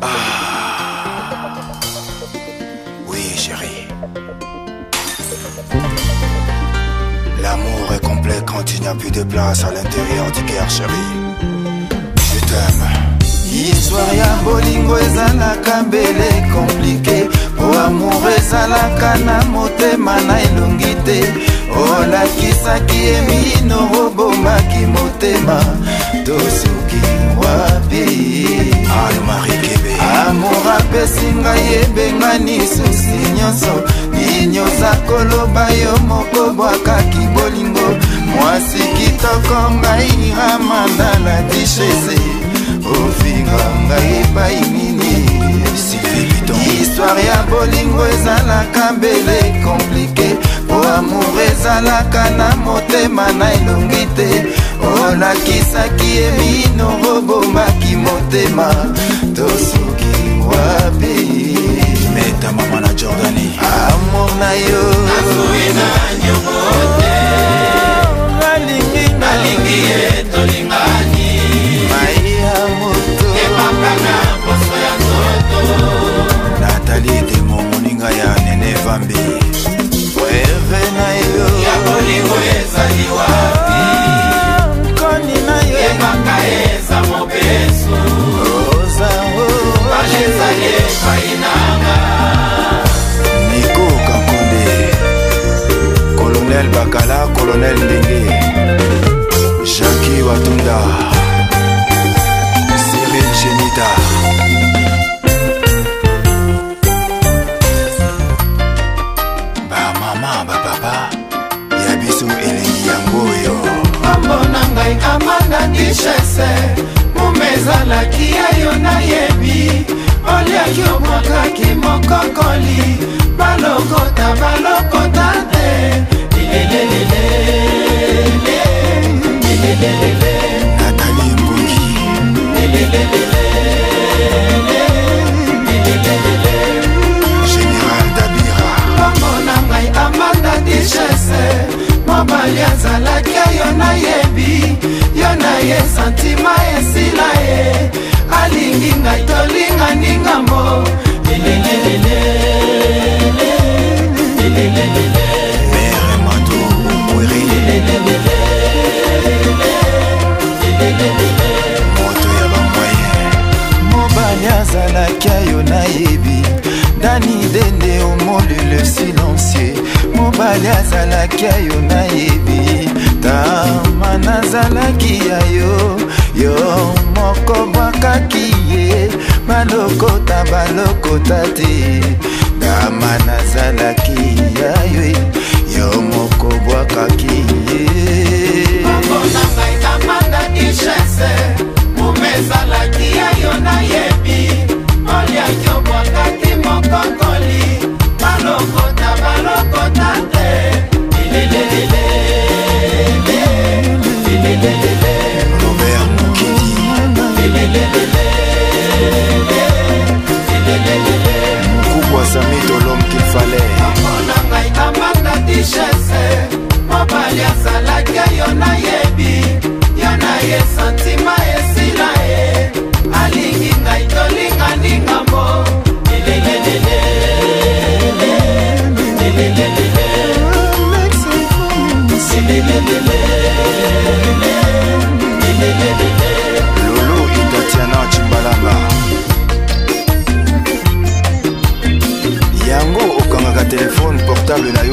Ah. Oui, chérie. L'amour est complet quand il n'y a plus de place à l'intérieur du cœur, chérie. Je t'aime. histoire ya bolingo na kambele komplike po amour ezalaka na motema na elongi te olakisaki emino obomaki motema tosuka opesi ngai ebengani susi nyonso nini oza koloba yo moko bwakaki bolingo mwasi kitoko ngai ramandala dishese ofinga ngai epai nini histware ya bolingo ezalaka mbele komplike po amour ezalaka na motema na elongi te olakisaki eminoro bombaki motema tosuka club. tua tunda. azalaki yo nayebi yo na ye santima esila ye alingi ngai tolingani ngambo mobali azalaki yo nayebi nani ndende omoli le silencier mobali azalaki ya yo nayebi tama nazalaki ya yo yo moko bwakaki ye balokota balokota te tama nazalaki richese mobali azalaka yo nayebi yo na ye santima esila ye alingi ngai tolingani ngambo lulu itatiana cimbalanga yango okangaka telefone portable na